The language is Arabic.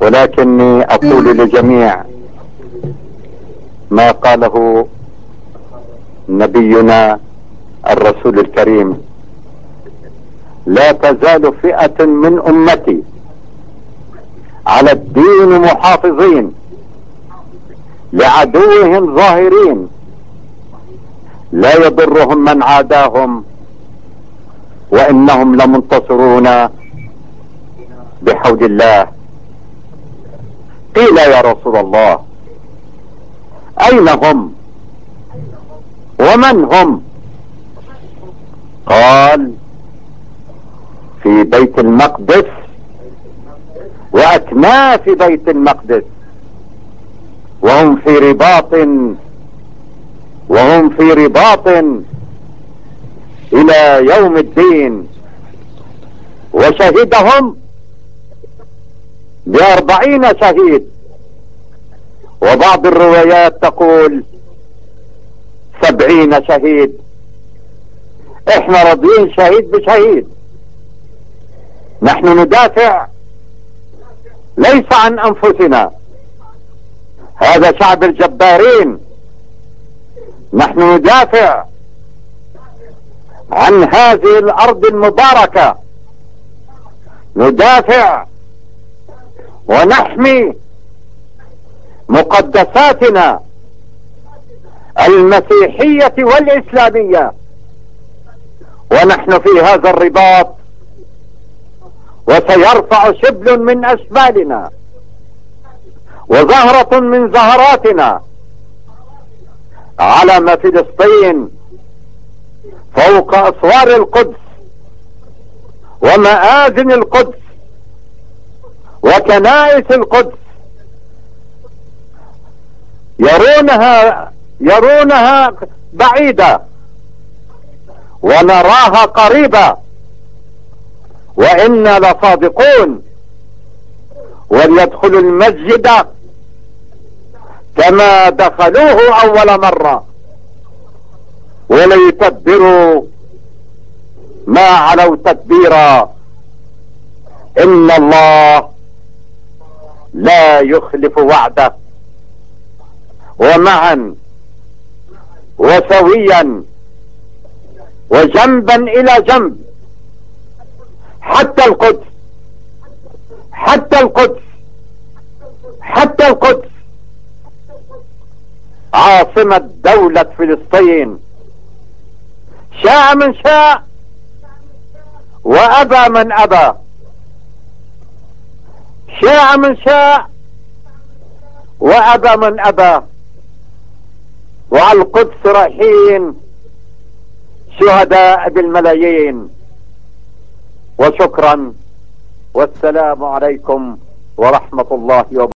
ولكني أقول لجميع ما قاله نبينا الرسول الكريم لا تزال فئة من أمتي على الدين محافظين لعدوهم ظاهرين لا يضرهم من عاداهم وإنهم لمنتصرون بحول الله. قيل يا رسول الله أين هم؟ ومن هم؟ قال في بيت المقدس واكناف بيت المقدس وهم في رباط وهم في رباط إلى يوم الدين وشهدهم بأربعين شهيد. وبعض الروايات تقول سبعين شهيد. إحنا راضيين شهيد بشهيد. نحن ندافع ليس عن أنفسنا. هذا شعب الجبارين. نحن ندافع عن هذه الأرض المباركة. ندافع ونحمي مقدساتنا المسيحية والإسلامية. ونحن في هذا الرباط وسيرفع شبل من اشبالنا وزهرة من زهراتنا علم فلسطين فوق أسوار القدس ومآذن القدس. وكنائس القدس. يرونها يرونها بعيدة. ونراها قريبة. وإنا لصادقون. وليدخلوا المسجد كما دخلوه أول مرة. وليتبروا ما علوا تدبيرا. إن الله لا يخلف وعده. ومعا وسويا وجنبا إلى جنب. حتى القدس حتى القدس حتى القدس. عاصمة دولة فلسطين. شاء من شاء وأبى من أبى. شاء من شاء وأبى من أبى. وعلى القدس رايحين شهداء بالملايين. وشكرا. والسلام عليكم ورحمة الله وبركاته.